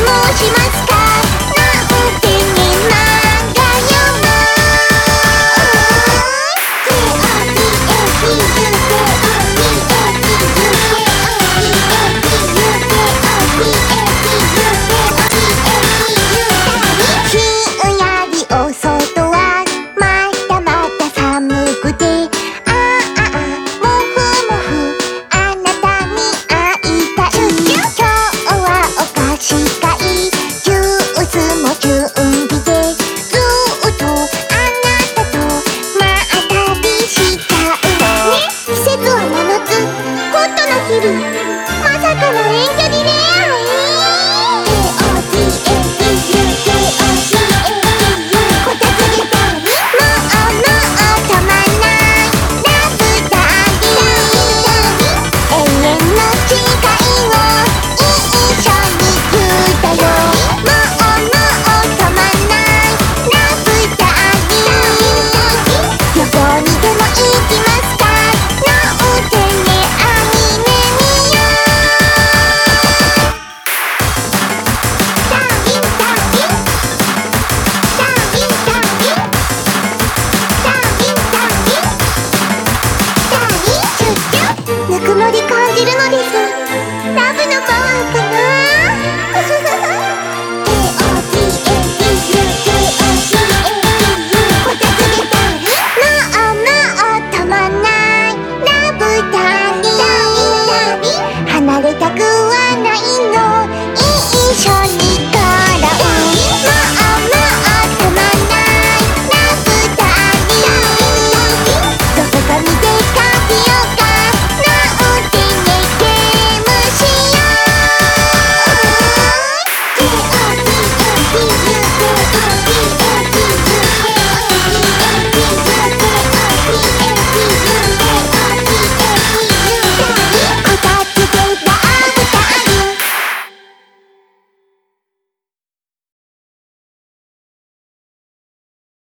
もう暇つ